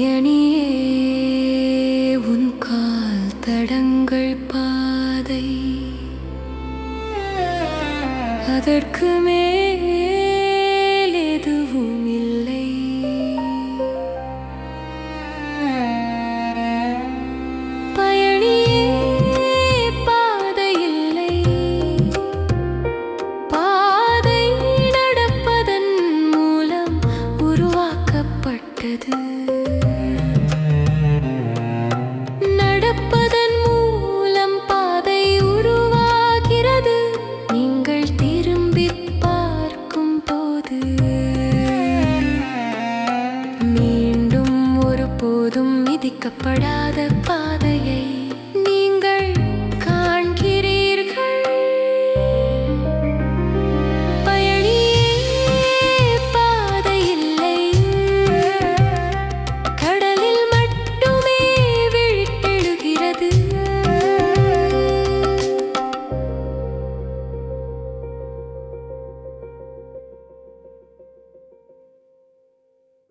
பயணியே உன் கால் தடங்கள் பாதை. அதற்கு மேல் பாதிக்கப்படாத பா